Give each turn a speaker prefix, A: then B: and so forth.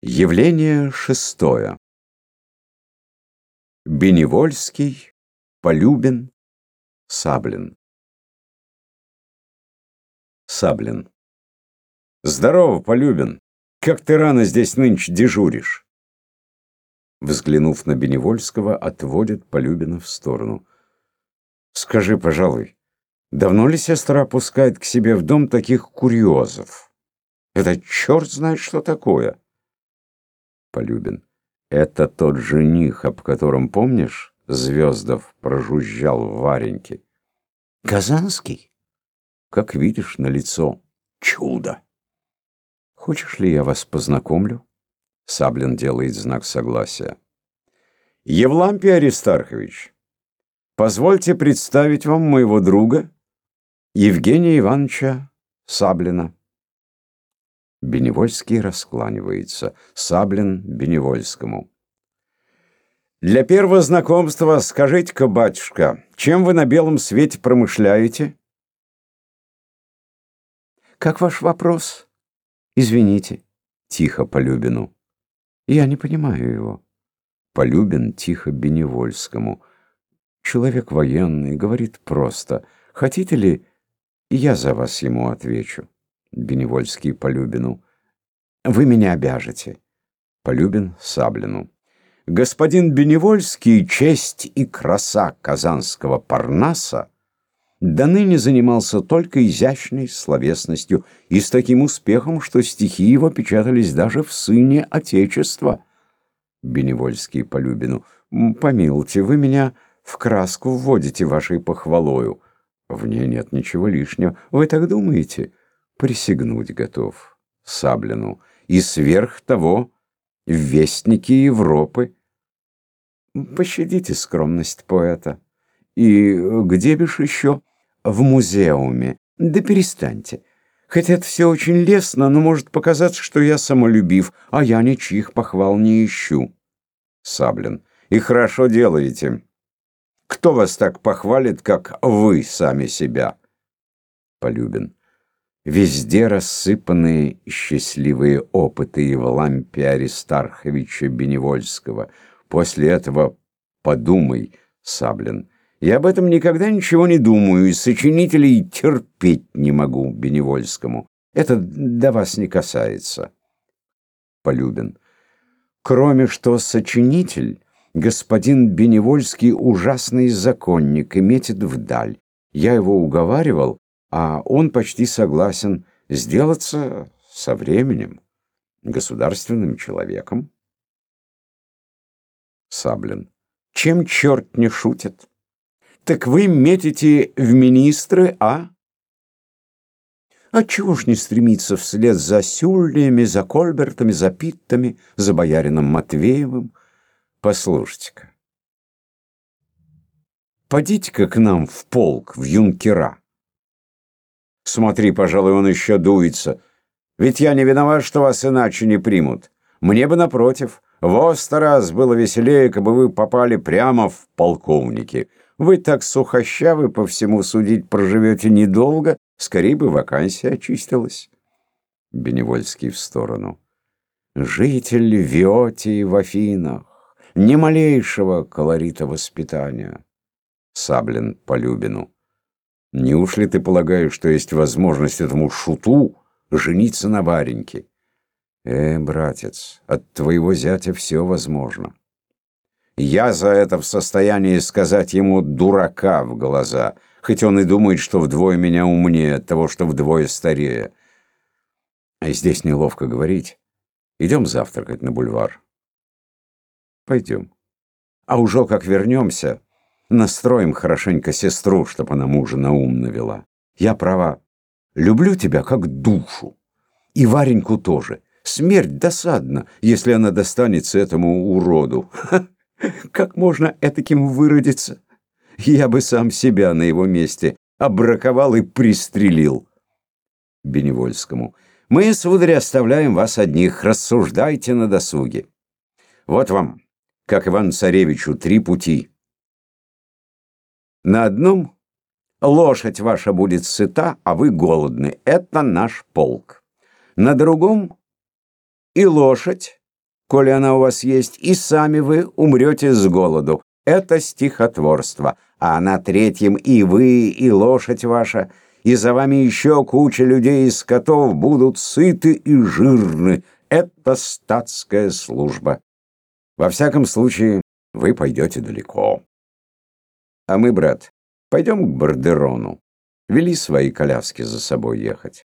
A: Явление шестое. Беневольский, Полюбин, Саблин. Саблин. Здорово, Полюбин. Как ты рано здесь нынче дежуришь? Взглянув на Беневольского, отводит Полюбина в сторону. Скажи, пожалуй, давно ли сестра пускает к себе в дом таких курьезов? Это черт знает, что такое. Полюбин. Это тот жених, об котором, помнишь, Звездов прожужжал в Вареньке?
B: Казанский?
A: Как видишь, на лицо чудо. Хочешь ли я вас познакомлю? Саблин делает знак согласия. Евлампий Аристархович, позвольте представить вам моего друга Евгения Ивановича Саблина. Беневольский раскланивается. Саблин Беневольскому. Для первого знакомства скажите-ка, батюшка, чем вы на белом свете промышляете?
B: Как ваш вопрос? Извините.
A: Тихо Полюбину. Я не понимаю его. Полюбин тихо Беневольскому. Человек военный, говорит просто. Хотите ли, я за вас ему отвечу. Беневольский Полюбину. «Вы меня обяжете». Полюбин Саблину. Господин Беневольский, честь и краса казанского Парнаса, до ныне занимался только изящной словесностью и с таким успехом, что стихи его печатались даже в «Сыне Отечества». Беневольский Полюбину. «Помилуйте, вы меня в краску вводите вашей похвалою. В ней нет ничего лишнего. Вы так думаете?» Присягнуть готов Саблину, и сверх того в Вестнике Европы. Пощадите скромность поэта. И где бишь еще? В музеуме. Да перестаньте. Хотя это все очень лестно, но может показаться, что я самолюбив, а я ничьих похвал не ищу. Саблин. И хорошо делаете. Кто вас так похвалит, как вы сами себя? Полюбин. Везде рассыпаны счастливые опыты Евлампия Аристарховича Беневольского. После этого подумай, Саблин. Я об этом никогда ничего не думаю, и сочинителей терпеть не могу Беневольскому. Это до вас не касается. Полюбин. Кроме что сочинитель, господин Беневольский ужасный законник и метит вдаль. Я его уговаривал, а он почти согласен сделаться со временем государственным человеком. Саблин. Чем черт не шутит? Так вы метите в министры, а? А чего ж не стремиться вслед за Сюллиями, за Кольбертами, за Питтами, за боярином Матвеевым? Послушайте-ка. Подите-ка к нам в полк, в юнкера. Смотри, пожалуй, он еще дуется. Ведь я не виноват, что вас иначе не примут. Мне бы, напротив, в сто раз было веселее, как бы вы попали прямо в полковники. Вы так сухощавы, по всему судить, проживете недолго, скорее бы вакансия очистилась. Беневольский в сторону. Житель Виотии в Афинах, ни малейшего колорита воспитания. Саблин по Любину. Неужели ты полагаешь, что есть возможность этому шуту жениться на Вареньке? Э, братец, от твоего зятя все возможно. Я за это в состоянии сказать ему дурака в глаза, хоть он и думает, что вдвое меня умнее от того, что вдвое старее. А здесь неловко говорить. Идем завтракать на бульвар. Пойдем. А уже как вернемся... Настроим хорошенько сестру, чтоб она мужа на ум навела. Я права. Люблю тебя как душу. И Вареньку тоже. Смерть досадна, если она достанется этому уроду. Как можно этаким выродиться? Я бы сам себя на его месте обраковал и пристрелил. Беневольскому. Мы, сударь, оставляем вас одних. Рассуждайте на досуге. Вот вам, как Иван-Царевичу, три пути. На одном лошадь ваша будет сыта, а вы голодны. Это наш полк. На другом и лошадь, коли она у вас есть, и сами вы умрете с голоду. Это стихотворство, а на третьем и вы, и лошадь ваша, и за вами еще куча людей и скотов будут сыты и жирны. Это статская служба. Во всяком случае, вы пойдете далеко. А мы, брат, пойдем к Бардерону. Вели свои коляски за собой ехать.